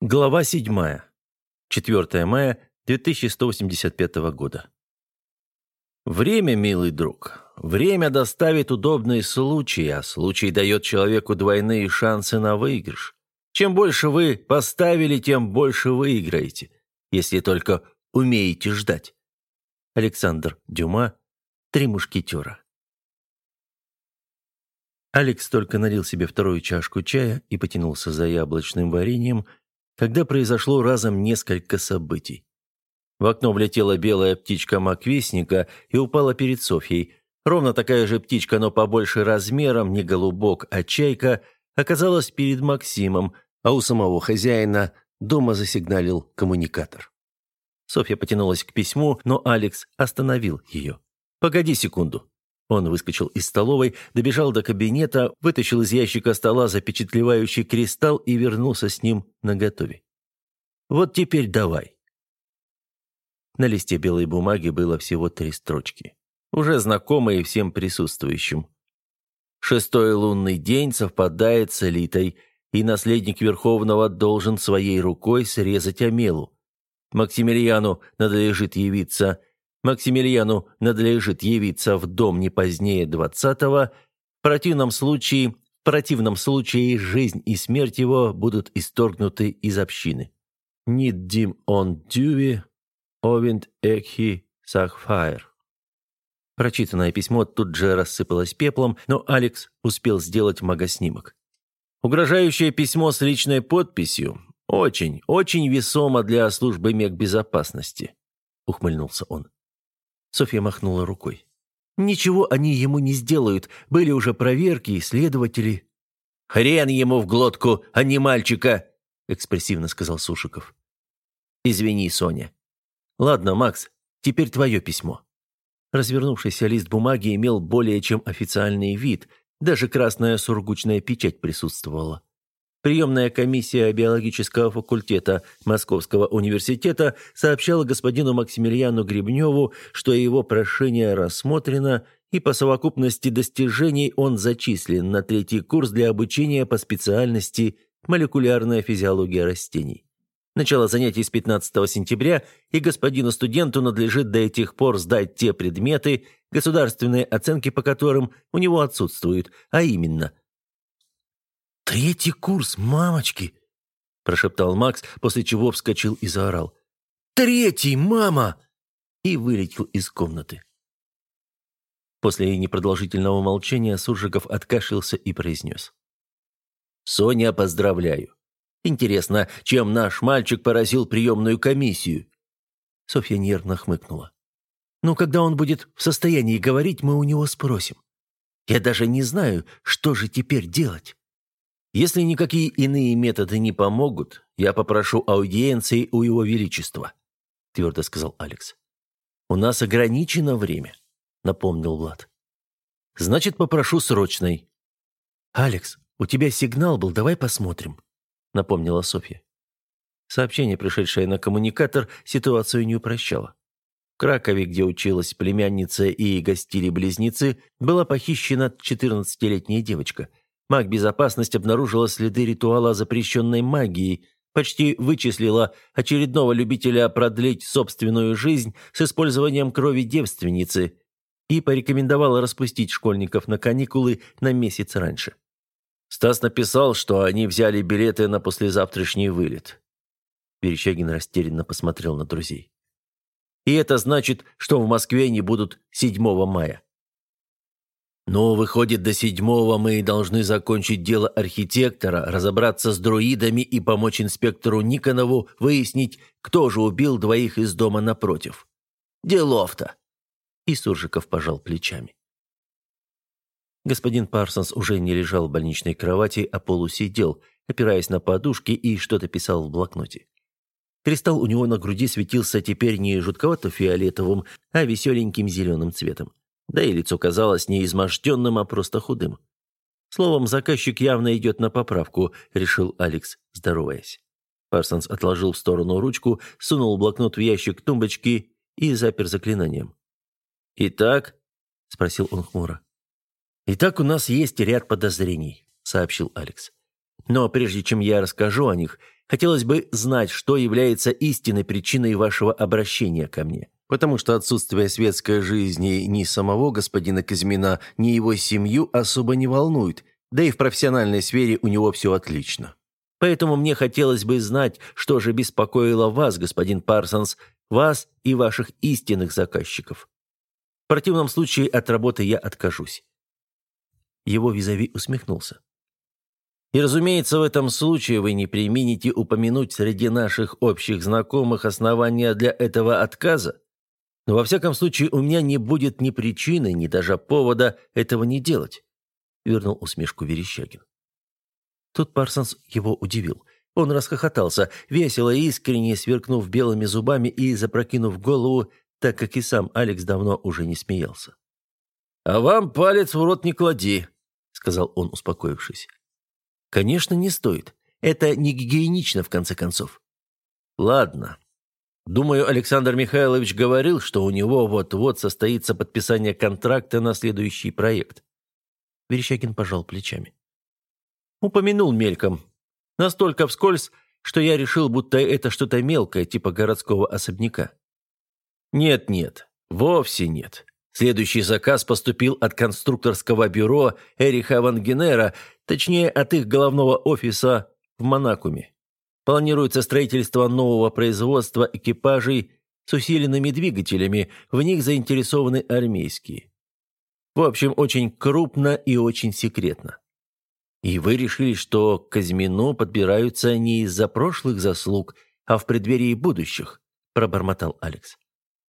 Глава 7. 4 мая 2185 года. Время, милый друг, время доставит удобные случаи, а случай дает человеку двойные шансы на выигрыш. Чем больше вы поставили, тем больше выиграете, если только умеете ждать. Александр Дюма, «Три мушкетера». Алекс только налил себе вторую чашку чая и потянулся за яблочным вареньем, когда произошло разом несколько событий. В окно влетела белая птичка маквестника и упала перед Софьей. Ровно такая же птичка, но побольше размером, не голубок, а чайка, оказалась перед Максимом, а у самого хозяина дома засигналил коммуникатор. Софья потянулась к письму, но Алекс остановил ее. «Погоди секунду. Он выскочил из столовой, добежал до кабинета, вытащил из ящика стола запечатлевающий кристалл и вернулся с ним наготове. «Вот теперь давай». На листе белой бумаги было всего три строчки, уже знакомые всем присутствующим. «Шестой лунный день совпадает с элитой, и наследник Верховного должен своей рукой срезать Амелу. Максимилиану надлежит явиться Максимилиану надлежит явиться в дом не позднее двадцатого. В противном случае, в противном случае жизнь и смерть его будут исторгнуты из общины. Нид дим он дюви, овент экхи сахфайр. Прочитанное письмо тут же рассыпалось пеплом, но Алекс успел сделать магоснимок. Угрожающее письмо с личной подписью очень, очень весомо для службы мегбезопасности, ухмыльнулся он. Софья махнула рукой. «Ничего они ему не сделают. Были уже проверки и следователи». «Хрен ему в глотку, а не мальчика!» — экспрессивно сказал Сушиков. «Извини, Соня». «Ладно, Макс, теперь твое письмо». Развернувшийся лист бумаги имел более чем официальный вид, даже красная сургучная печать присутствовала. Приемная комиссия биологического факультета Московского университета сообщала господину Максимилиану Гребневу, что его прошение рассмотрено, и по совокупности достижений он зачислен на третий курс для обучения по специальности «Молекулярная физиология растений». Начало занятий с 15 сентября, и господину студенту надлежит до этих пор сдать те предметы, государственные оценки по которым у него отсутствуют, а именно – «Третий курс, мамочки!» – прошептал Макс, после чего вскочил и заорал. «Третий, мама!» и вылетел из комнаты. После непродолжительного молчания Суржиков откашлялся и произнес. «Соня, поздравляю. Интересно, чем наш мальчик поразил приемную комиссию?» Софья нервно хмыкнула. «Ну, когда он будет в состоянии говорить, мы у него спросим. Я даже не знаю, что же теперь делать». Если никакие иные методы не помогут, я попрошу аудиенции у Его Величества», — твердо сказал Алекс. «У нас ограничено время», — напомнил Влад. «Значит, попрошу срочной». «Алекс, у тебя сигнал был, давай посмотрим», — напомнила Софья. Сообщение, пришедшее на коммуникатор, ситуацию не упрощало. В Кракове, где училась племянница и гостили близнецы, была похищена 14-летняя девочка — Маг-безопасность обнаружила следы ритуала запрещенной магии, почти вычислила очередного любителя продлить собственную жизнь с использованием крови девственницы и порекомендовала распустить школьников на каникулы на месяц раньше. Стас написал, что они взяли билеты на послезавтрашний вылет. Верещагин растерянно посмотрел на друзей. «И это значит, что в Москве не будут 7 мая». Но, выходит, до седьмого мы должны закончить дело архитектора, разобраться с друидами и помочь инспектору Никонову выяснить, кто же убил двоих из дома напротив. Делов-то!» И Суржиков пожал плечами. Господин Парсонс уже не лежал в больничной кровати, а полусидел, опираясь на подушки и что-то писал в блокноте. Кристалл у него на груди светился теперь не жутковато-фиолетовым, а веселеньким зеленым цветом. Да и лицо казалось не изможденным, а просто худым. Словом, заказчик явно идет на поправку, решил Алекс, здороваясь. Парсонс отложил в сторону ручку, сунул блокнот в ящик тумбочки и запер заклинанием. «Итак?» – спросил он хмуро. «Итак, у нас есть ряд подозрений», – сообщил Алекс. «Но прежде чем я расскажу о них, Хотелось бы знать, что является истинной причиной вашего обращения ко мне. Потому что отсутствие светской жизни ни самого господина Казьмина, ни его семью особо не волнует, да и в профессиональной сфере у него все отлично. Поэтому мне хотелось бы знать, что же беспокоило вас, господин Парсонс, вас и ваших истинных заказчиков. В противном случае от работы я откажусь». Его визави усмехнулся. «И, разумеется, в этом случае вы не примените упомянуть среди наших общих знакомых основания для этого отказа. Но во всяком случае у меня не будет ни причины, ни даже повода этого не делать», — вернул усмешку Верещагин. Тут Парсонс его удивил. Он расхохотался, весело и искренне сверкнув белыми зубами и запрокинув голову, так как и сам Алекс давно уже не смеялся. «А вам палец в рот не клади», — сказал он, успокоившись. «Конечно, не стоит. Это не гигиенично, в конце концов». «Ладно. Думаю, Александр Михайлович говорил, что у него вот-вот состоится подписание контракта на следующий проект». Верещагин пожал плечами. Упомянул мельком. Настолько вскользь, что я решил, будто это что-то мелкое, типа городского особняка. Нет-нет, вовсе нет. Следующий заказ поступил от конструкторского бюро Эриха Вангенера, точнее, от их головного офиса в Монакуме. Планируется строительство нового производства экипажей с усиленными двигателями, в них заинтересованы армейские. В общем, очень крупно и очень секретно. И вы решили, что к Казьмину подбираются не из-за прошлых заслуг, а в преддверии будущих, пробормотал Алекс.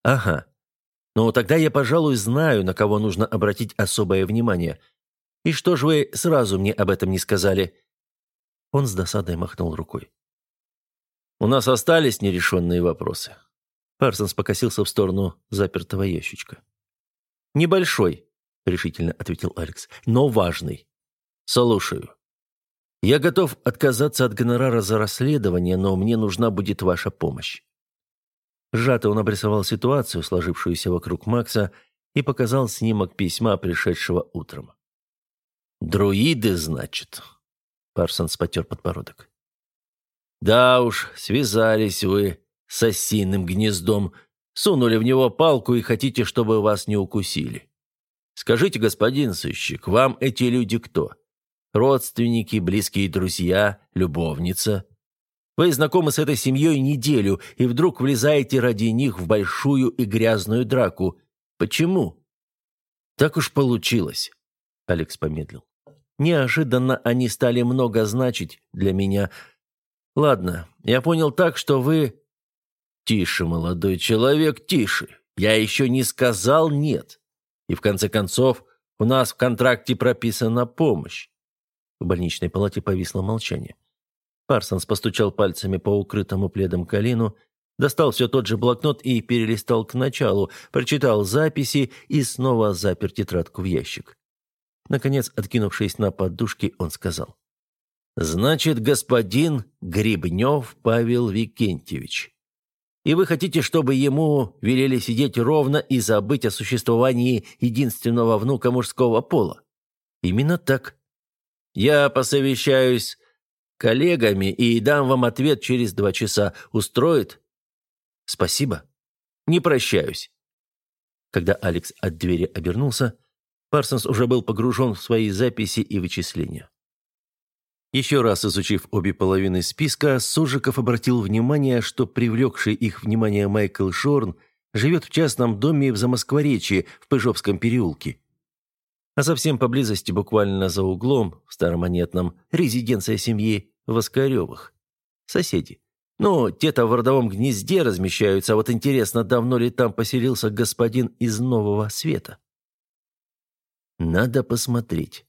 Ага. Ну, тогда я, пожалуй, знаю, на кого нужно обратить особое внимание. И что же вы сразу мне об этом не сказали? Он с досадой махнул рукой. У нас остались нерешенные вопросы. Парсонс покосился в сторону запертого ящичка. «Небольшой», — решительно ответил Алекс, — «но важный. «Слушаю. Я готов отказаться от гонорара за расследование, но мне нужна будет ваша помощь». Сжато он обрисовал ситуацию, сложившуюся вокруг Макса, и показал снимок письма, пришедшего утром. «Друиды, значит?» Парсонс потер подбородок. «Да уж, связались вы с осиным гнездом, сунули в него палку и хотите, чтобы вас не укусили. Скажите, господин сыщик, вам эти люди кто? Родственники, близкие друзья, любовница. Вы знакомы с этой семьей неделю, и вдруг влезаете ради них в большую и грязную драку. Почему? Так уж получилось. Алекс помедлил. Неожиданно они стали много значить для меня. Ладно, я понял так, что вы... Тише, молодой человек, тише. Я еще не сказал «нет». И в конце концов, у нас в контракте прописана помощь. В больничной палате повисло молчание. Парсонс постучал пальцами по укрытому пледом колину, достал все тот же блокнот и перелистал к началу, прочитал записи и снова запер тетрадку в ящик. Наконец, откинувшись на подушки, он сказал. «Значит, господин Грибнев Павел Викентьевич. И вы хотите, чтобы ему велели сидеть ровно и забыть о существовании единственного внука мужского пола?» «Именно так», я посовещаюсь коллегами и дам вам ответ через два часа. Устроит? Спасибо. Не прощаюсь. Когда Алекс от двери обернулся, Парсонс уже был погружен в свои записи и вычисления. Еще раз изучив обе половины списка, Сужиков обратил внимание, что привлекший их внимание Майкл Шорн живет в частном доме в Замоскворечье в Пыжовском переулке а совсем поблизости, буквально за углом, в Старомонетном, резиденция семьи Воскаревых. Соседи. Ну, те-то в родовом гнезде размещаются, а вот интересно, давно ли там поселился господин из Нового Света? «Надо посмотреть», —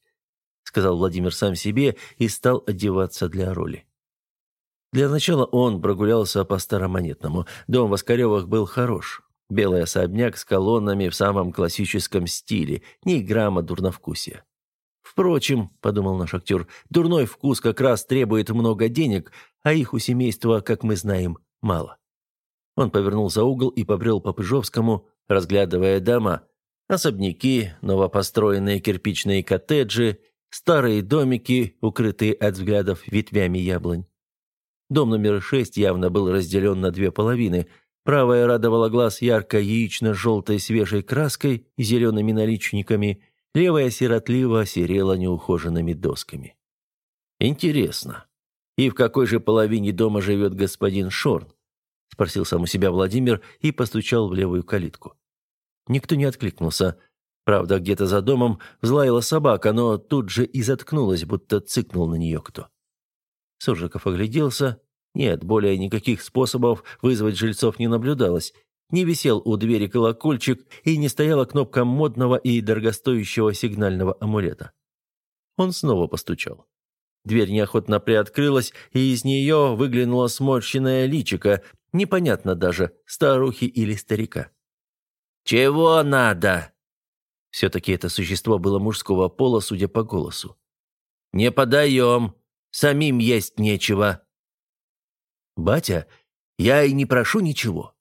сказал Владимир сам себе и стал одеваться для роли. Для начала он прогулялся по Старомонетному. Дом Воскаревых был хорош. Белый особняк с колоннами в самом классическом стиле, ни грамма дурновкусия. «Впрочем», — подумал наш актер, — «дурной вкус как раз требует много денег, а их у семейства, как мы знаем, мало». Он повернул за угол и побрел по Пыжовскому, разглядывая дома. Особняки, новопостроенные кирпичные коттеджи, старые домики, укрытые от взглядов ветвями яблонь. Дом номер шесть явно был разделен на две половины. Правая радовала глаз ярко яично-желтой свежей краской и зелеными наличниками, левая сиротливо серела неухоженными досками. Интересно, и в какой же половине дома живет господин Шорн? Спросил сам у себя Владимир и постучал в левую калитку. Никто не откликнулся. Правда, где-то за домом взлаяла собака, но тут же и заткнулась, будто цыкнул на нее кто. Суржиков огляделся. Нет, более никаких способов вызвать жильцов не наблюдалось. Не висел у двери колокольчик и не стояла кнопка модного и дорогостоящего сигнального амулета. Он снова постучал. Дверь неохотно приоткрылась, и из нее выглянуло сморщенное личико, непонятно даже, старухи или старика. «Чего надо?» Все-таки это существо было мужского пола, судя по голосу. «Не подаем. Самим есть нечего». «Батя, я и не прошу ничего.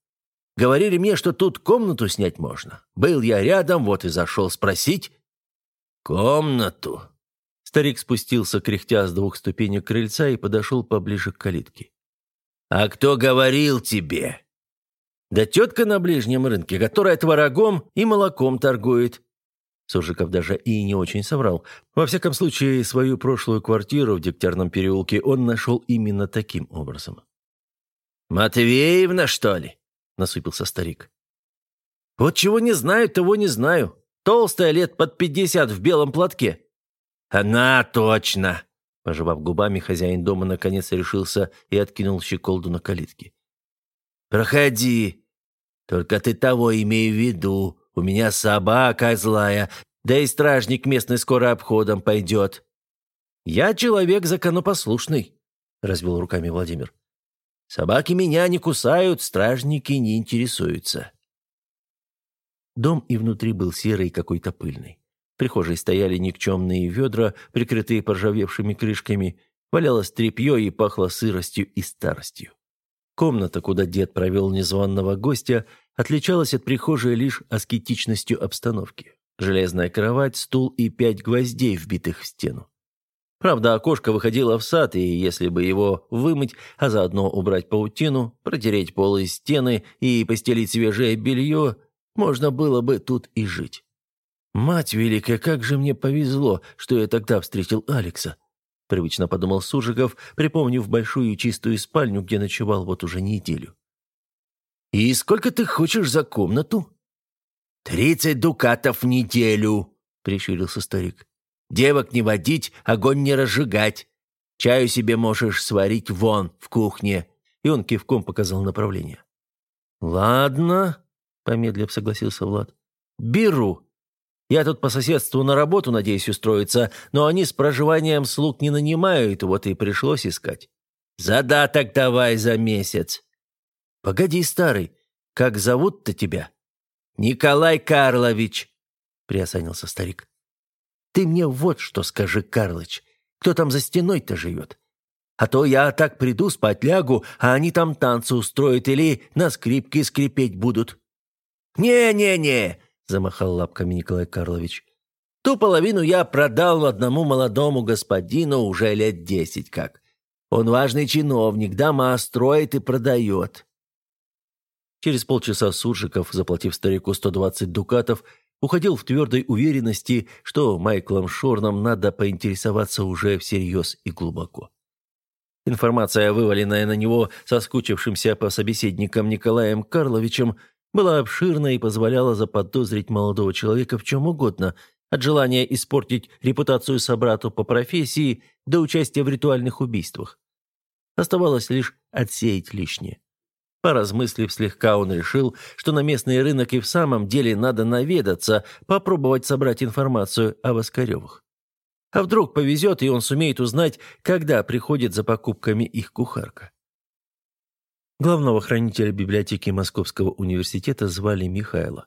Говорили мне, что тут комнату снять можно. Был я рядом, вот и зашел спросить». «Комнату?» Старик спустился, кряхтя с двух ступенек крыльца и подошел поближе к калитке. «А кто говорил тебе?» «Да тетка на ближнем рынке, которая творогом и молоком торгует». Суржиков даже и не очень соврал. Во всяком случае, свою прошлую квартиру в Дегтярном переулке он нашел именно таким образом. «Матвеевна, что ли?» – насупился старик. «Вот чего не знаю, того не знаю. Толстая лет под пятьдесят в белом платке». «Она точно!» Пожевав губами, хозяин дома наконец решился и откинул щеколду на калитке. «Проходи. Только ты того имей в виду. У меня собака злая, да и стражник местный скоро обходом пойдет». «Я человек законопослушный», — развел руками Владимир. «Собаки меня не кусают, стражники не интересуются». Дом и внутри был серый какой-то пыльный прихожей стояли никчемные ведра, прикрытые поржавевшими крышками, валялось тряпье и пахло сыростью и старостью. Комната, куда дед провел незваного гостя, отличалась от прихожей лишь аскетичностью обстановки. Железная кровать, стул и пять гвоздей, вбитых в стену. Правда, окошко выходило в сад, и если бы его вымыть, а заодно убрать паутину, протереть полы стены и постелить свежее белье, можно было бы тут и жить. «Мать великая, как же мне повезло, что я тогда встретил Алекса!» Привычно подумал Сужиков, припомнив большую чистую спальню, где ночевал вот уже неделю. «И сколько ты хочешь за комнату?» «Тридцать дукатов в неделю», — прищурился старик. «Девок не водить, огонь не разжигать. Чаю себе можешь сварить вон, в кухне». И он кивком показал направление. «Ладно», — помедлив согласился Влад. «Беру. Я тут по соседству на работу надеюсь устроиться, но они с проживанием слуг не нанимают, вот и пришлось искать. Задаток давай за месяц. Погоди, старый, как зовут-то тебя? Николай Карлович, приосанился старик. Ты мне вот что скажи, Карлыч, кто там за стеной-то живет? А то я так приду, спать лягу, а они там танцы устроят или на скрипке скрипеть будут. «Не-не-не, замахал лапками Николай Карлович. Ту половину я продал одному молодому господину уже лет десять как. Он важный чиновник, дома строит и продает. Через полчаса Суржиков, заплатив старику 120 дукатов, уходил в твердой уверенности, что Майклом Шорном надо поинтересоваться уже всерьез и глубоко. Информация, вываленная на него соскучившимся по собеседникам Николаем Карловичем, была обширна и позволяла заподозрить молодого человека в чем угодно, от желания испортить репутацию собрату по профессии до участия в ритуальных убийствах. Оставалось лишь отсеять лишнее. Поразмыслив слегка, он решил, что на местный рынок и в самом деле надо наведаться, попробовать собрать информацию о Воскаревых. А вдруг повезет, и он сумеет узнать, когда приходит за покупками их кухарка. Главного хранителя библиотеки Московского университета звали Михайло.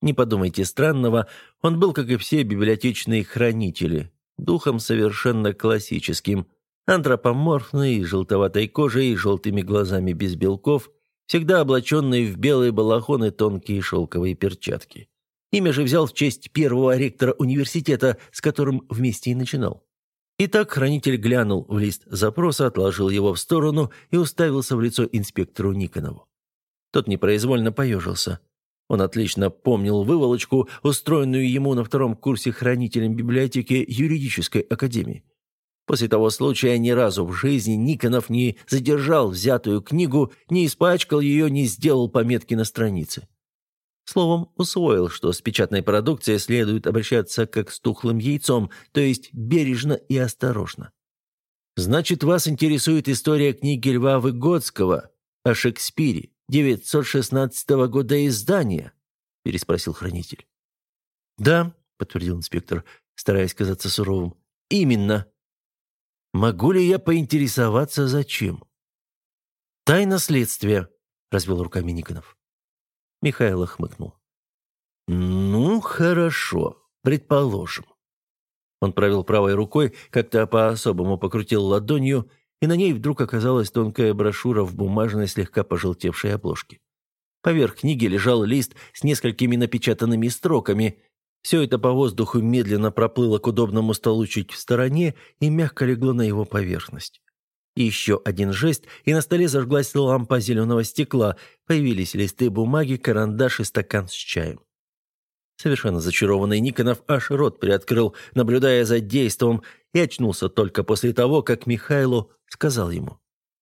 Не подумайте странного, он был, как и все библиотечные хранители, духом совершенно классическим, антропоморфный, желтоватой кожей и желтыми глазами без белков, всегда облаченный в белые балахоны тонкие шелковые перчатки. Имя же взял в честь первого ректора университета, с которым вместе и начинал. Итак, хранитель глянул в лист запроса, отложил его в сторону и уставился в лицо инспектору Никонову. Тот непроизвольно поежился. Он отлично помнил выволочку, устроенную ему на втором курсе хранителем библиотеки юридической академии. После того случая ни разу в жизни Никонов не задержал взятую книгу, не испачкал ее, не сделал пометки на странице. Словом, усвоил, что с печатной продукцией следует обращаться как с тухлым яйцом, то есть бережно и осторожно. «Значит, вас интересует история книги Льва Выгодского о Шекспире, 916 года издания?» – переспросил хранитель. «Да», – подтвердил инспектор, стараясь казаться суровым. «Именно». «Могу ли я поинтересоваться, зачем?» «Тайна следствия», – развел руками Никонов. Михаил хмыкнул. «Ну, хорошо, предположим». Он провел правой рукой, как-то по-особому покрутил ладонью, и на ней вдруг оказалась тонкая брошюра в бумажной, слегка пожелтевшей обложке. Поверх книги лежал лист с несколькими напечатанными строками. Все это по воздуху медленно проплыло к удобному столу чуть в стороне и мягко легло на его поверхность. Еще один жест, и на столе зажглась лампа зеленого стекла, появились листы бумаги, карандаш и стакан с чаем. Совершенно зачарованный Никонов аж рот приоткрыл, наблюдая за действом, и очнулся только после того, как Михайлу сказал ему.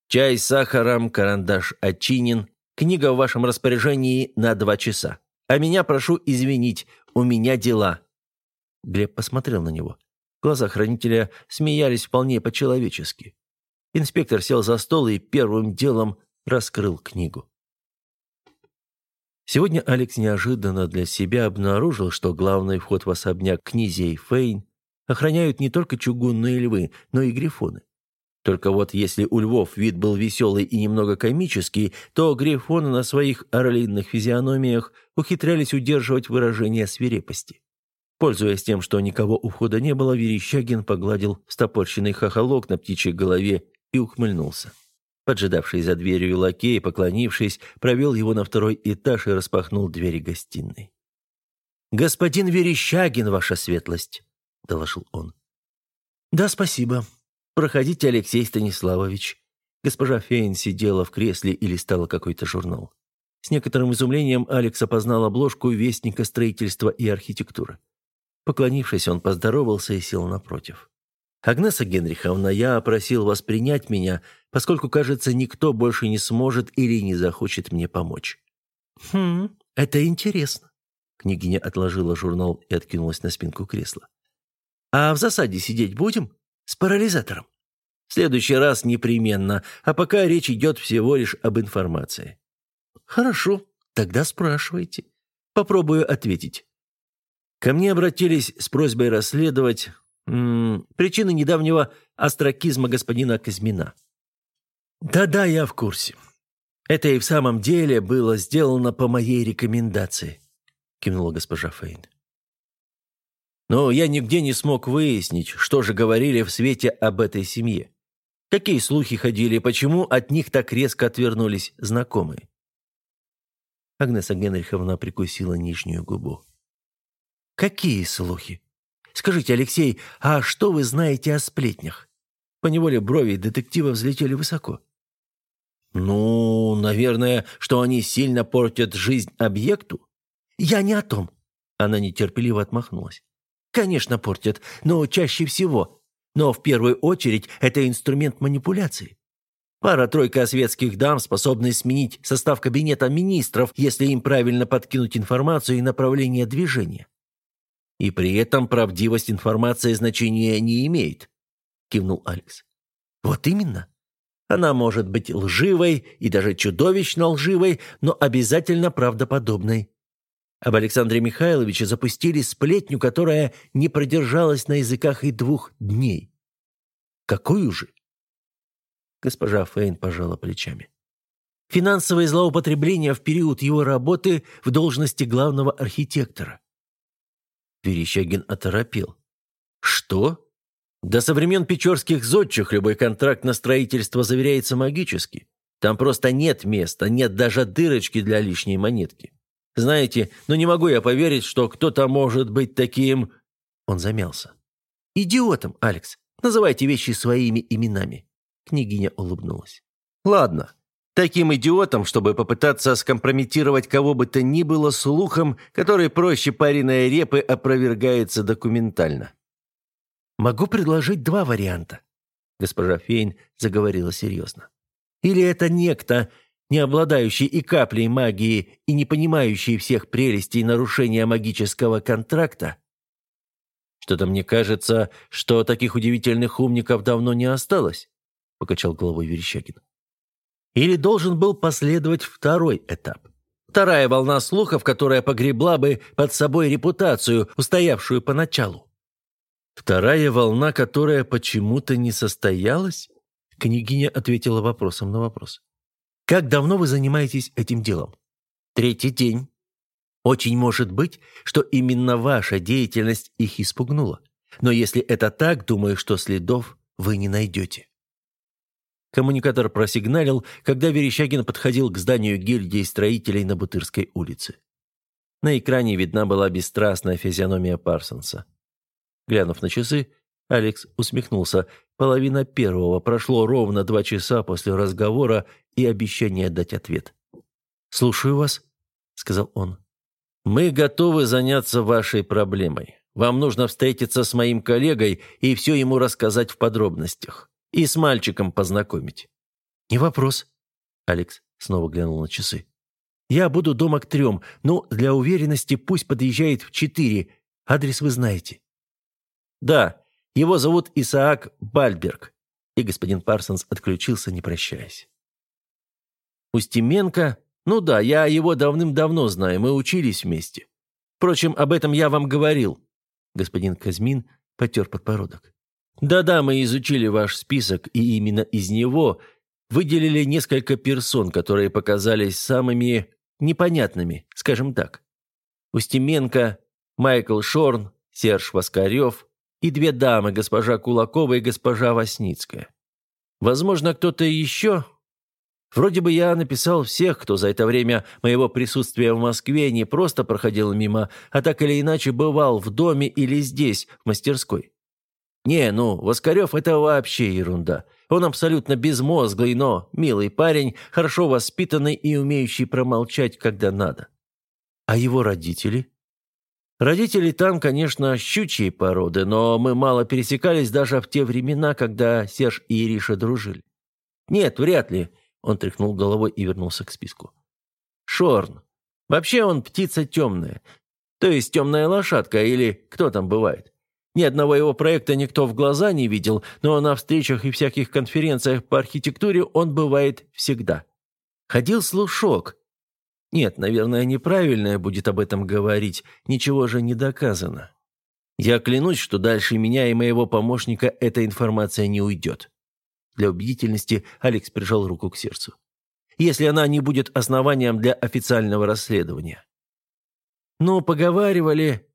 «Чай с сахаром, карандаш очинен, книга в вашем распоряжении на два часа. А меня прошу извинить, у меня дела». Глеб посмотрел на него. Глаза хранителя смеялись вполне по-человечески. Инспектор сел за стол и первым делом раскрыл книгу. Сегодня Алекс неожиданно для себя обнаружил, что главный вход в особняк князей Фейн охраняют не только чугунные львы, но и грифоны. Только вот если у львов вид был веселый и немного комический, то грифоны на своих орлиных физиономиях ухитрялись удерживать выражение свирепости. Пользуясь тем, что никого у входа не было, Верещагин погладил стопорщенный хохолок на птичьей голове и ухмыльнулся. Поджидавший за дверью лакей, поклонившись, провел его на второй этаж и распахнул двери гостиной. «Господин Верещагин, ваша светлость!» — доложил он. «Да, спасибо. Проходите, Алексей Станиславович». Госпожа Фейн сидела в кресле и листала какой-то журнал. С некоторым изумлением Алекс опознал обложку Вестника строительства и архитектуры. Поклонившись, он поздоровался и сел напротив. «Агнеса Генриховна, я просил вас принять меня, поскольку, кажется, никто больше не сможет или не захочет мне помочь». «Хм, это интересно». Княгиня отложила журнал и откинулась на спинку кресла. «А в засаде сидеть будем? Парализатором?» «В следующий раз непременно, а пока речь идет всего лишь об информации». «Хорошо, тогда спрашивайте. Попробую ответить». Ко мне обратились с просьбой расследовать причины недавнего остракизма господина Казьмина. Да-да, я в курсе. Это и в самом деле было сделано по моей рекомендации, кивнула госпожа Фейн. Но я нигде не смог выяснить, что же говорили в свете об этой семье. Какие слухи ходили, почему от них так резко отвернулись знакомые? Агнеса Генриховна прикусила нижнюю губу. «Какие слухи?» Скажите, Алексей, а что вы знаете о сплетнях?» Поневоле брови детектива взлетели высоко. «Ну, наверное, что они сильно портят жизнь объекту?» «Я не о том». Она нетерпеливо отмахнулась. «Конечно, портят, но чаще всего. Но в первую очередь это инструмент манипуляции. Пара-тройка светских дам способны сменить состав кабинета министров, если им правильно подкинуть информацию и направление движения. И при этом правдивость информации значения не имеет», — кивнул Алекс. «Вот именно. Она может быть лживой и даже чудовищно лживой, но обязательно правдоподобной. Об Александре Михайловиче запустили сплетню, которая не продержалась на языках и двух дней. Какую же? Госпожа Фейн пожала плечами. Финансовое злоупотребление в период его работы в должности главного архитектора. Верещагин оторопел. «Что? До со времен печорских зодчих любой контракт на строительство заверяется магически. Там просто нет места, нет даже дырочки для лишней монетки. Знаете, ну не могу я поверить, что кто-то может быть таким...» Он замялся. «Идиотом, Алекс. Называйте вещи своими именами». Княгиня улыбнулась. «Ладно, Таким идиотом, чтобы попытаться скомпрометировать кого бы то ни было слухом, который проще пареной репы опровергается документально. «Могу предложить два варианта», — госпожа Фейн заговорила серьезно. «Или это некто, не обладающий и каплей магии и не понимающий всех прелестей нарушения магического контракта?» «Что-то мне кажется, что таких удивительных умников давно не осталось», — покачал головой Верещагин. Или должен был последовать второй этап? Вторая волна слухов, которая погребла бы под собой репутацию, устоявшую поначалу. Вторая волна, которая почему-то не состоялась? Княгиня ответила вопросом на вопрос. «Как давно вы занимаетесь этим делом?» «Третий день». «Очень может быть, что именно ваша деятельность их испугнула. Но если это так, думаю, что следов вы не найдете». Коммуникатор просигналил, когда Верещагин подходил к зданию гильдии строителей на Бутырской улице. На экране видна была бесстрастная физиономия Парсонса. Глянув на часы, Алекс усмехнулся. Половина первого прошло ровно два часа после разговора и обещания дать ответ. «Слушаю вас», — сказал он. «Мы готовы заняться вашей проблемой. Вам нужно встретиться с моим коллегой и все ему рассказать в подробностях. И с мальчиком познакомить». «Не вопрос». Алекс снова глянул на часы. «Я буду дома к трем, но для уверенности пусть подъезжает в четыре. Адрес вы знаете». «Да, его зовут Исаак Бальберг». И господин Парсонс отключился, не прощаясь. «Устименко? Ну да, я его давным-давно знаю, мы учились вместе. Впрочем, об этом я вам говорил». Господин Казмин потер подбородок. Да-да, мы изучили ваш список, и именно из него выделили несколько персон, которые показались самыми непонятными, скажем так. Устименко, Майкл Шорн, Серж Воскарев и две дамы, госпожа Кулакова и госпожа Васницкая. Возможно, кто-то еще? Вроде бы я написал всех, кто за это время моего присутствия в Москве не просто проходил мимо, а так или иначе бывал в доме или здесь, в мастерской. «Не, ну, Воскарев – это вообще ерунда. Он абсолютно безмозглый, но милый парень, хорошо воспитанный и умеющий промолчать, когда надо. А его родители?» Родители там, конечно, щучьей породы, но мы мало пересекались даже в те времена, когда Серж и Ириша дружили. Нет, вряд ли. Он тряхнул головой и вернулся к списку. Шорн. Вообще он птица темная. То есть темная лошадка или кто там бывает. Ни одного его проекта никто в глаза не видел, но на встречах и всяких конференциях по архитектуре он бывает всегда. Ходил слушок. Нет, наверное, неправильно будет об этом говорить, ничего же не доказано. Я клянусь, что дальше меня и моего помощника эта информация не уйдет. Для убедительности Алекс прижал руку к сердцу. Если она не будет основанием для официального расследования. Ну, поговаривали,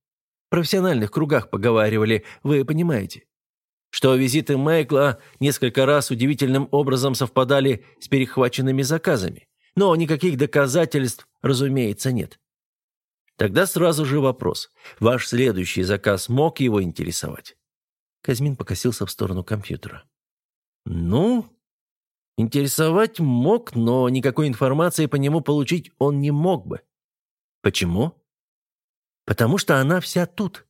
профессиональных кругах поговаривали, вы понимаете. Что визиты Майкла несколько раз удивительным образом совпадали с перехваченными заказами. Но никаких доказательств, разумеется, нет. Тогда сразу же вопрос. Ваш следующий заказ мог его интересовать? Казмин покосился в сторону компьютера. Ну, интересовать мог, но никакой информации по нему получить он не мог бы. Почему? Потому что она вся тут.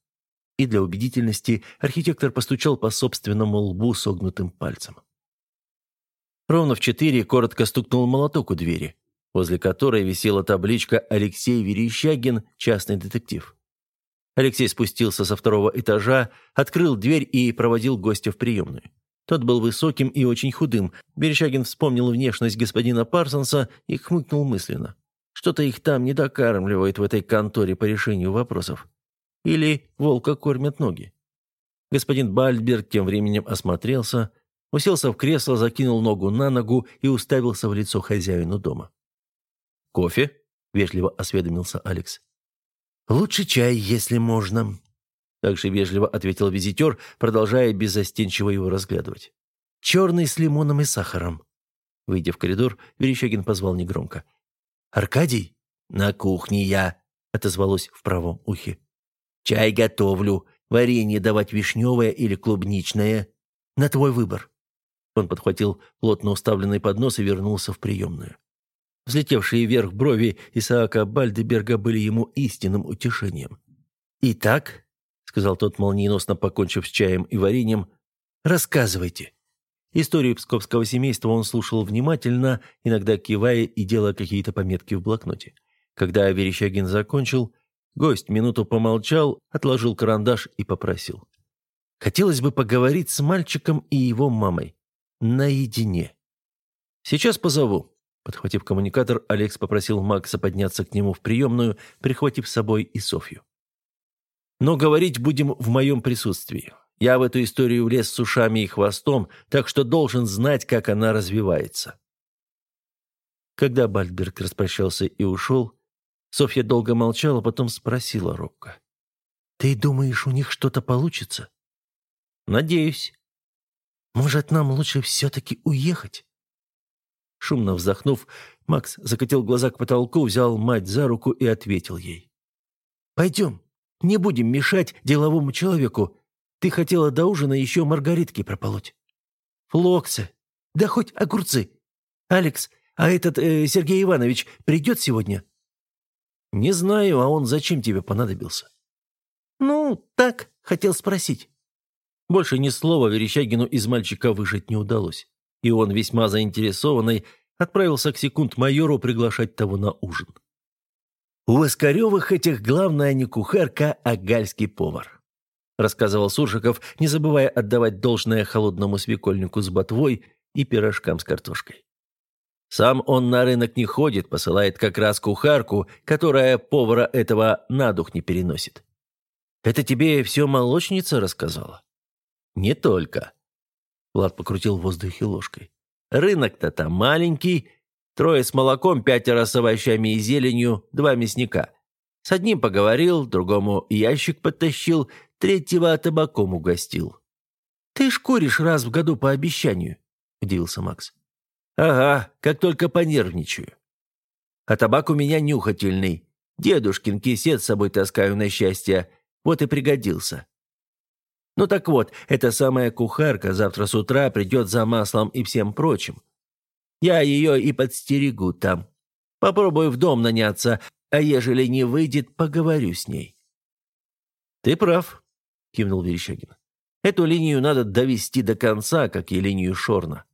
И для убедительности архитектор постучал по собственному лбу согнутым пальцем. Ровно в четыре коротко стукнул молоток у двери, возле которой висела табличка «Алексей Верещагин, частный детектив». Алексей спустился со второго этажа, открыл дверь и проводил гостя в приемную. Тот был высоким и очень худым. Верещагин вспомнил внешность господина Парсонса и хмыкнул мысленно. Что-то их там не докармливают в этой конторе по решению вопросов. Или волка кормят ноги. Господин Бальберг тем временем осмотрелся, уселся в кресло, закинул ногу на ногу и уставился в лицо хозяину дома. «Кофе?» – вежливо осведомился Алекс. «Лучше чай, если можно», – также вежливо ответил визитер, продолжая беззастенчиво его разглядывать. «Черный с лимоном и сахаром». Выйдя в коридор, Верещагин позвал негромко. «Аркадий?» «На кухне я», — отозвалось в правом ухе. «Чай готовлю. Варенье давать вишневое или клубничное?» на твой выбор». Он подхватил плотно уставленный поднос и вернулся в приемную. Взлетевшие вверх брови Исаака Бальдеберга были ему истинным утешением. «Итак», — сказал тот, молниеносно покончив с чаем и вареньем, — «рассказывайте». Историю псковского семейства он слушал внимательно, иногда кивая и делая какие-то пометки в блокноте. Когда Верещагин закончил, гость минуту помолчал, отложил карандаш и попросил. «Хотелось бы поговорить с мальчиком и его мамой. Наедине. Сейчас позову». Подхватив коммуникатор, Алекс попросил Макса подняться к нему в приемную, прихватив с собой и Софью. «Но говорить будем в моем присутствии. Я в эту историю влез с ушами и хвостом, так что должен знать, как она развивается». Когда Бальберг распрощался и ушел, Софья долго молчала, потом спросила робко. «Ты думаешь, у них что-то получится?» «Надеюсь». «Может, нам лучше все-таки уехать?» Шумно вздохнув, Макс закатил глаза к потолку, взял мать за руку и ответил ей. «Пойдем, не будем мешать деловому человеку. Ты хотела до ужина еще маргаритки прополоть. Флоксы, да хоть огурцы. Алекс, а этот э, Сергей Иванович придет сегодня?» «Не знаю, а он зачем тебе понадобился?» «Ну, так, хотел спросить». Больше ни слова Верещагину из мальчика выжить не удалось и он, весьма заинтересованный, отправился к секунд-майору приглашать того на ужин. «У Воскаревых этих главная не кухарка, а гальский повар», рассказывал Суржиков, не забывая отдавать должное холодному свекольнику с ботвой и пирожкам с картошкой. Сам он на рынок не ходит, посылает как раз кухарку, которая повара этого на дух не переносит. «Это тебе все молочница рассказала?» «Не только. Влад покрутил в воздухе ложкой. «Рынок-то там маленький. Трое с молоком, пятеро с овощами и зеленью, два мясника. С одним поговорил, другому ящик подтащил, третьего табаком угостил». «Ты ж куришь раз в году по обещанию», — удивился Макс. «Ага, как только понервничаю. А табак у меня нюхательный. Дедушкин кисет с собой таскаю на счастье. Вот и пригодился. Ну так вот, эта самая кухарка завтра с утра придет за маслом и всем прочим. Я ее и подстерегу там. Попробую в дом наняться, а ежели не выйдет, поговорю с ней». «Ты прав», — кивнул Верещагин. «Эту линию надо довести до конца, как и линию Шорна.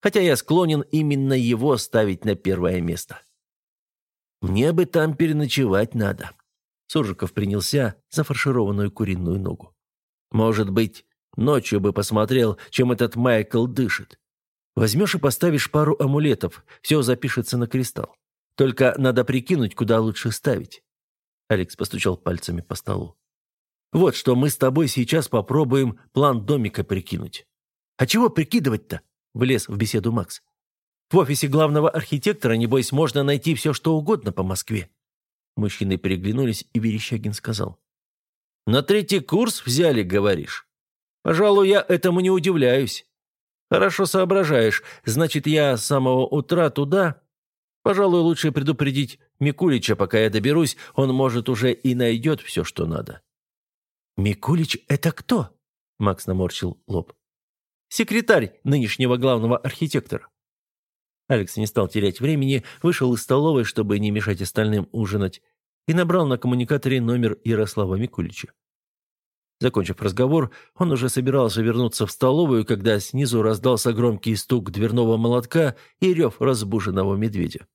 Хотя я склонен именно его ставить на первое место». «Мне бы там переночевать надо». Суржиков принялся за фаршированную куриную ногу. Может быть, ночью бы посмотрел, чем этот Майкл дышит. Возьмешь и поставишь пару амулетов, все запишется на кристалл. Только надо прикинуть, куда лучше ставить». Алекс постучал пальцами по столу. «Вот что мы с тобой сейчас попробуем план домика прикинуть». «А чего прикидывать-то?» — влез в беседу Макс. «В офисе главного архитектора, небось, можно найти все, что угодно по Москве». Мужчины переглянулись, и Верещагин сказал. На третий курс взяли, говоришь? Пожалуй, я этому не удивляюсь. Хорошо соображаешь. Значит, я с самого утра туда... Пожалуй, лучше предупредить Микулича, пока я доберусь. Он, может, уже и найдет все, что надо. «Микулич — это кто?» Макс наморщил лоб. «Секретарь нынешнего главного архитектора». Алекс не стал терять времени, вышел из столовой, чтобы не мешать остальным ужинать, и набрал на коммуникаторе номер Ярослава Микулича. Закончив разговор, он уже собирался вернуться в столовую, когда снизу раздался громкий стук дверного молотка и рев разбуженного медведя.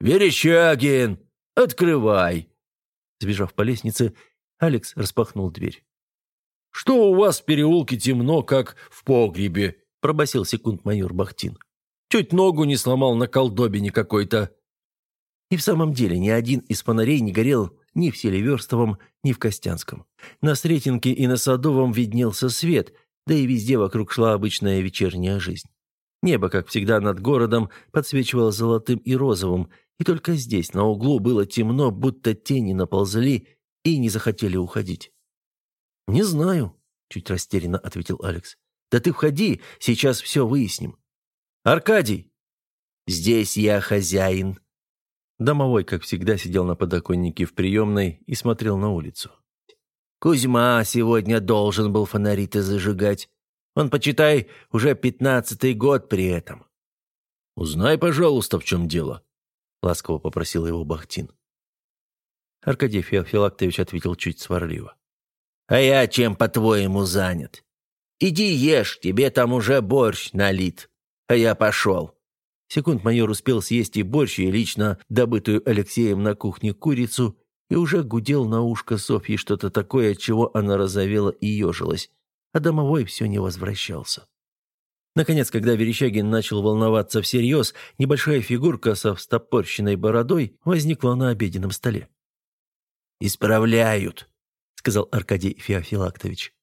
«Верещагин! Открывай!» Сбежав по лестнице, Алекс распахнул дверь. «Что у вас в переулке темно, как в погребе?» – пробасил секунд майор Бахтин. «Чуть ногу не сломал на колдобине какой-то». И в самом деле ни один из фонарей не горел ни в Селиверстовом, ни в Костянском. На Сретенке и на Садовом виднелся свет, да и везде вокруг шла обычная вечерняя жизнь. Небо, как всегда над городом, подсвечивало золотым и розовым, и только здесь, на углу, было темно, будто тени наползли и не захотели уходить. «Не знаю», — чуть растерянно ответил Алекс. «Да ты входи, сейчас все выясним». «Аркадий!» «Здесь я хозяин», Домовой, как всегда, сидел на подоконнике в приемной и смотрел на улицу. «Кузьма сегодня должен был фонари-то зажигать. Он, почитай, уже пятнадцатый год при этом». «Узнай, пожалуйста, в чем дело», — ласково попросил его Бахтин. Аркадий Феофилактович ответил чуть сварливо. «А я чем, по-твоему, занят? Иди ешь, тебе там уже борщ налит. А я пошел». Секунд майор успел съесть и борщ, и лично добытую Алексеем на кухне курицу, и уже гудел на ушко Софьи что-то такое, от чего она разовела и ежилась, а домовой все не возвращался. Наконец, когда Верещагин начал волноваться всерьез, небольшая фигурка со встопорщенной бородой возникла на обеденном столе. «Исправляют», — сказал Аркадий Феофилактович.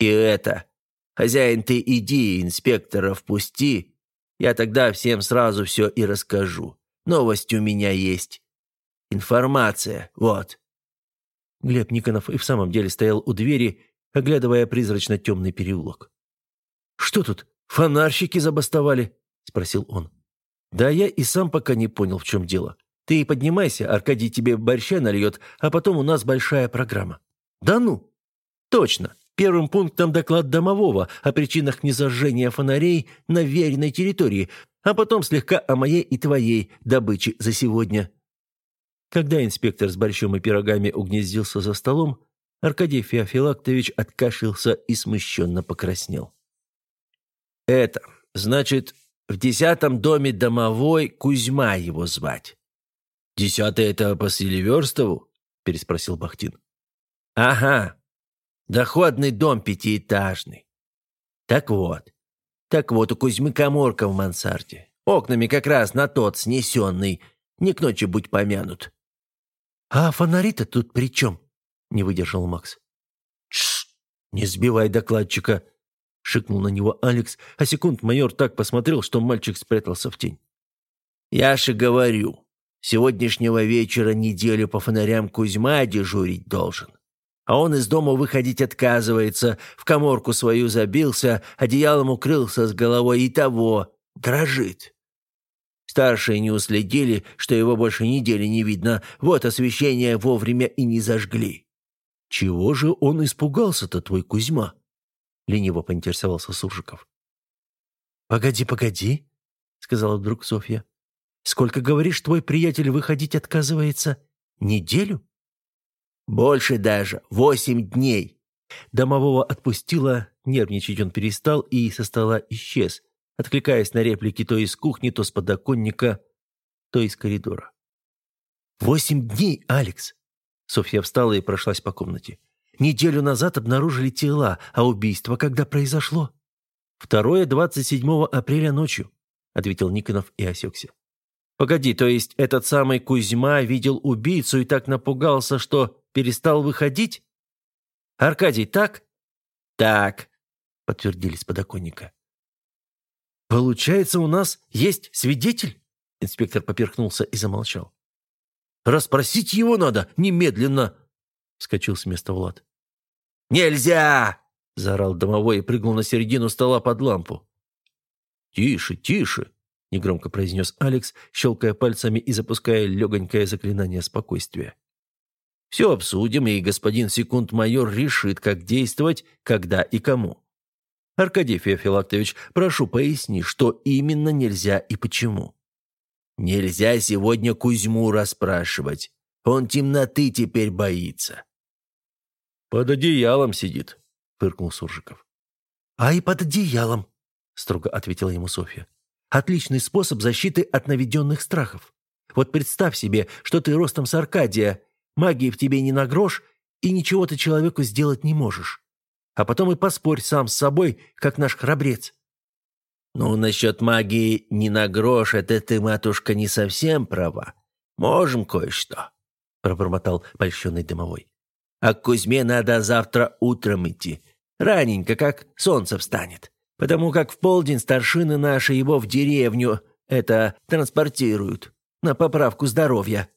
«И это, хозяин, ты иди, инспектора впусти, я тогда всем сразу все и расскажу. Новость у меня есть. Информация, вот». Глеб Никонов и в самом деле стоял у двери, оглядывая призрачно-темный переулок. «Что тут, фонарщики забастовали?» – спросил он. «Да я и сам пока не понял, в чем дело. Ты и поднимайся, Аркадий тебе борща нальет, а потом у нас большая программа». «Да ну?» «Точно. Первым пунктом доклад домового о причинах незажжения фонарей на веренной территории, а потом слегка о моей и твоей добыче за сегодня». Когда инспектор с борщом и пирогами угнездился за столом, Аркадий Феофилактович откашлялся и смущенно покраснел. «Это, значит, в десятом доме домовой Кузьма его звать». «Десятый это по Селиверстову?» – переспросил Бахтин. «Ага, Доходный дом пятиэтажный. Так вот. Так вот, у Кузьмы коморка в мансарде. Окнами как раз на тот снесенный. Не к ночи будь помянут. «А фонари-то тут при чем?» — не выдержал Макс. «Тш! Не сбивай докладчика!» — шикнул на него Алекс, а секунд майор так посмотрел, что мальчик спрятался в тень. «Я же говорю, сегодняшнего вечера неделю по фонарям Кузьма дежурить должен а он из дома выходить отказывается, в коморку свою забился, одеялом укрылся с головой и того, дрожит. Старшие не уследили, что его больше недели не видно, вот освещение вовремя и не зажгли. «Чего же он испугался-то, твой Кузьма?» — лениво поинтересовался Суржиков. «Погоди, погоди», — сказала вдруг Софья. «Сколько, говоришь, твой приятель выходить отказывается? Неделю?» Больше даже. Восемь дней. Домового отпустила, нервничать он перестал и со стола исчез, откликаясь на реплики то из кухни, то с подоконника, то из коридора. «Восемь дней, Алекс!» Софья встала и прошлась по комнате. «Неделю назад обнаружили тела, а убийство когда произошло?» «Второе, 27 апреля ночью», — ответил Никонов и осекся. «Погоди, то есть этот самый Кузьма видел убийцу и так напугался, что перестал выходить? Аркадий, так? Так, подтвердили с подоконника. Получается, у нас есть свидетель? Инспектор поперхнулся и замолчал. Расспросить его надо немедленно, вскочил с места Влад. Нельзя! заорал домовой и прыгнул на середину стола под лампу. «Тише, тише!» — негромко произнес Алекс, щелкая пальцами и запуская легонькое заклинание спокойствия. Все обсудим, и господин секунд-майор решит, как действовать, когда и кому. Аркадий Феофилактович, прошу, поясни, что именно нельзя и почему. Нельзя сегодня Кузьму расспрашивать. Он темноты теперь боится. Под одеялом сидит, фыркнул Суржиков. А и под одеялом, строго ответила ему Софья. Отличный способ защиты от наведенных страхов. Вот представь себе, что ты ростом с Аркадия, Магии в тебе не на грош, и ничего ты человеку сделать не можешь. А потом и поспорь сам с собой, как наш храбрец». «Ну, насчет магии не на грош, это ты, матушка, не совсем права. Можем кое-что», — пробормотал польщенный дымовой. «А к Кузьме надо завтра утром идти, раненько, как солнце встанет, потому как в полдень старшины наши его в деревню это транспортируют на поправку здоровья».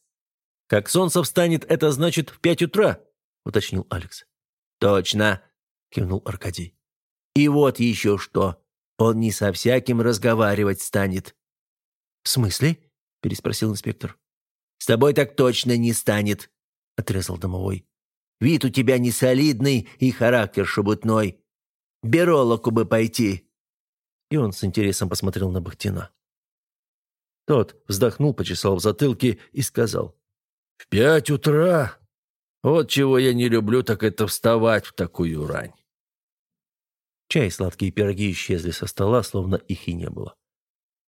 «Как солнце встанет, это значит в пять утра», — уточнил Алекс. «Точно», — кивнул Аркадий. «И вот еще что. Он не со всяким разговаривать станет». «В смысле?» — переспросил инспектор. «С тобой так точно не станет», — отрезал домовой. «Вид у тебя не солидный и характер шебутной. Беролоку бы пойти!» И он с интересом посмотрел на Бахтина. Тот вздохнул, почесал в затылке и сказал. «В пять утра? Вот чего я не люблю, так это вставать в такую рань». Чай и сладкие пироги исчезли со стола, словно их и не было.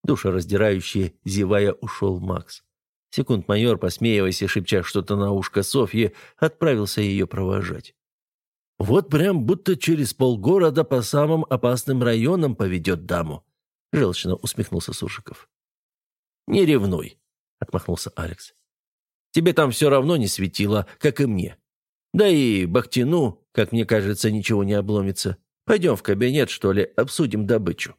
Душераздирающие, зевая, ушел Макс. Секунд-майор, посмеиваясь и шепча что-то на ушко Софье, отправился ее провожать. «Вот прям будто через полгорода по самым опасным районам поведет даму», — желчно усмехнулся Сушиков. «Не ревнуй», — отмахнулся Алекс. «Тебе там все равно не светило, как и мне. Да и Бахтину, как мне кажется, ничего не обломится. Пойдем в кабинет, что ли, обсудим добычу».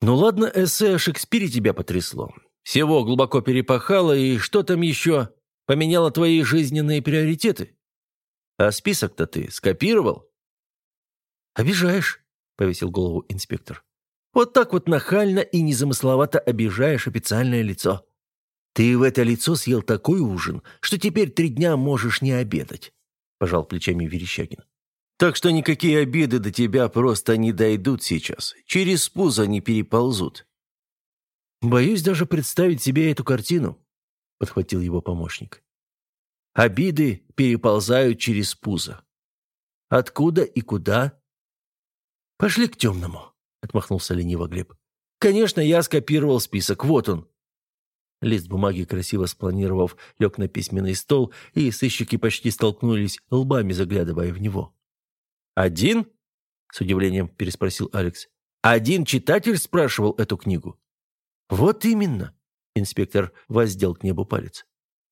«Ну ладно, эссе о Шекспире тебя потрясло. Всего глубоко перепахало, и что там еще? Поменяло твои жизненные приоритеты? А список-то ты скопировал?» «Обижаешь», — повесил голову инспектор. Вот так вот нахально и незамысловато обижаешь официальное лицо. Ты в это лицо съел такой ужин, что теперь три дня можешь не обедать», – пожал плечами Верещагин. «Так что никакие обиды до тебя просто не дойдут сейчас. Через пузо не переползут». «Боюсь даже представить себе эту картину», – подхватил его помощник. «Обиды переползают через пузо. Откуда и куда?» «Пошли к темному». — отмахнулся лениво Глеб. «Конечно, я скопировал список. Вот он». Лист бумаги, красиво спланировав, лег на письменный стол, и сыщики почти столкнулись, лбами заглядывая в него. «Один?» — с удивлением переспросил Алекс. «Один читатель спрашивал эту книгу?» «Вот именно», — инспектор воздел к небу палец.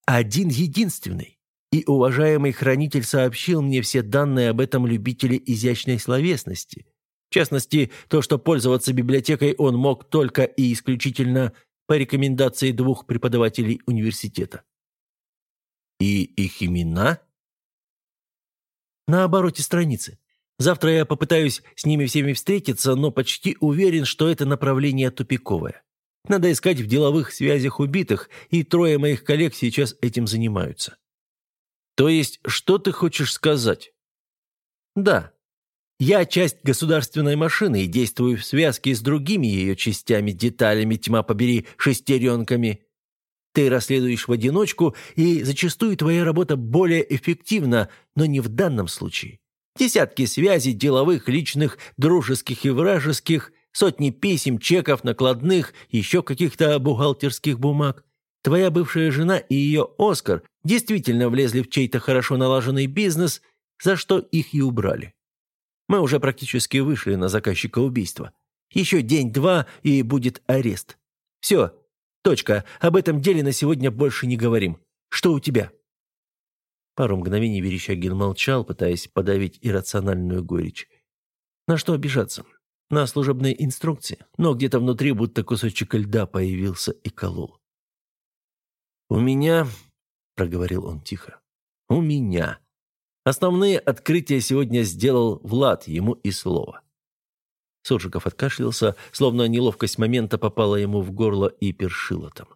«Один единственный. И уважаемый хранитель сообщил мне все данные об этом любителе изящной словесности. В частности, то, что пользоваться библиотекой он мог только и исключительно по рекомендации двух преподавателей университета. И их имена? На обороте страницы. Завтра я попытаюсь с ними всеми встретиться, но почти уверен, что это направление тупиковое. Надо искать в деловых связях убитых, и трое моих коллег сейчас этим занимаются. То есть, что ты хочешь сказать? Да, я часть государственной машины и действую в связке с другими ее частями, деталями, тьма побери, шестеренками. Ты расследуешь в одиночку, и зачастую твоя работа более эффективна, но не в данном случае. Десятки связей, деловых, личных, дружеских и вражеских, сотни писем, чеков, накладных, еще каких-то бухгалтерских бумаг. Твоя бывшая жена и ее Оскар действительно влезли в чей-то хорошо налаженный бизнес, за что их и убрали. Мы уже практически вышли на заказчика убийства. Еще день-два, и будет арест. Все, точка. Об этом деле на сегодня больше не говорим. Что у тебя?» Пару мгновений Верещагин молчал, пытаясь подавить иррациональную горечь. На что обижаться? На служебные инструкции, но где-то внутри будто кусочек льда появился и колол. «У меня...» — проговорил он тихо. «У меня Основные открытия сегодня сделал Влад, ему и слово. Суржиков откашлялся, словно неловкость момента попала ему в горло и першила там.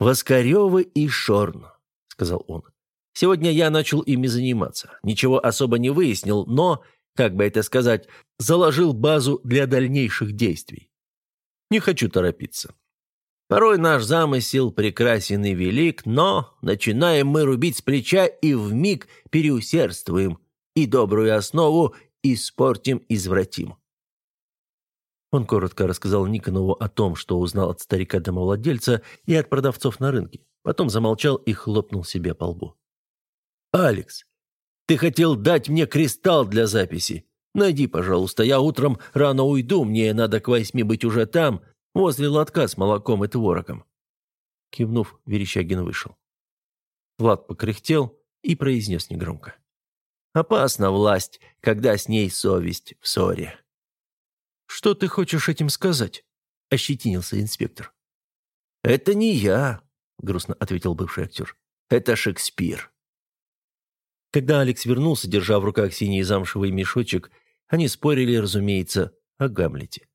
«Воскаревы и Шорн», — сказал он. «Сегодня я начал ими заниматься. Ничего особо не выяснил, но, как бы это сказать, заложил базу для дальнейших действий. Не хочу торопиться. Порой наш замысел прекрасен и велик, но начинаем мы рубить с плеча и вмиг переусердствуем, и добрую основу испортим, извратим. Он коротко рассказал Никонову о том, что узнал от старика-домовладельца и от продавцов на рынке. Потом замолчал и хлопнул себе по лбу. «Алекс, ты хотел дать мне кристалл для записи. Найди, пожалуйста, я утром рано уйду, мне надо к восьми быть уже там, Возле лотка с молоком и творогом». Кивнув, Верещагин вышел. Влад покряхтел и произнес негромко. «Опасна власть, когда с ней совесть в ссоре». «Что ты хочешь этим сказать?» – ощетинился инспектор. «Это не я», – грустно ответил бывший актер. «Это Шекспир». Когда Алекс вернулся, держа в руках синий замшевый мешочек, они спорили, разумеется, о Гамлете.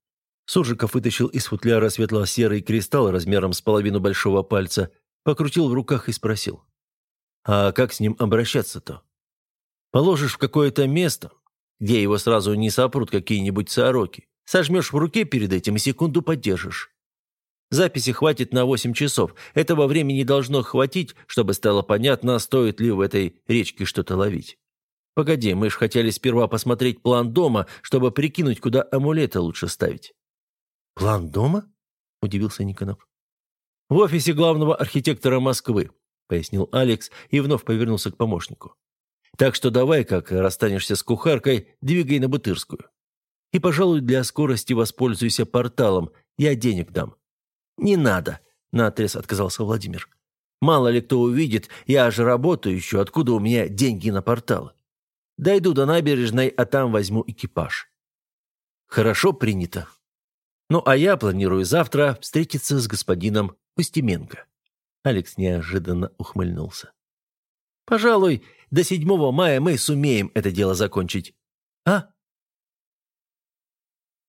Суржиков вытащил из футляра светло-серый кристалл размером с половину большого пальца, покрутил в руках и спросил. «А как с ним обращаться-то? Положишь в какое-то место, где его сразу не сопрут какие-нибудь сороки. Сожмешь в руке перед этим и секунду поддержишь. Записи хватит на 8 часов. Этого времени должно хватить, чтобы стало понятно, стоит ли в этой речке что-то ловить. Погоди, мы ж хотели сперва посмотреть план дома, чтобы прикинуть, куда амулеты лучше ставить. «План дома?» – удивился Никонов. «В офисе главного архитектора Москвы», – пояснил Алекс и вновь повернулся к помощнику. «Так что давай, как расстанешься с кухаркой, двигай на Бутырскую. И, пожалуй, для скорости воспользуйся порталом, я денег дам». «Не надо», – наотрез отказался Владимир. «Мало ли кто увидит, я же работаю еще, откуда у меня деньги на порталы? Дойду до набережной, а там возьму экипаж». «Хорошо принято», ну, а я планирую завтра встретиться с господином Устименко». Алекс неожиданно ухмыльнулся. «Пожалуй, до 7 мая мы сумеем это дело закончить. А?»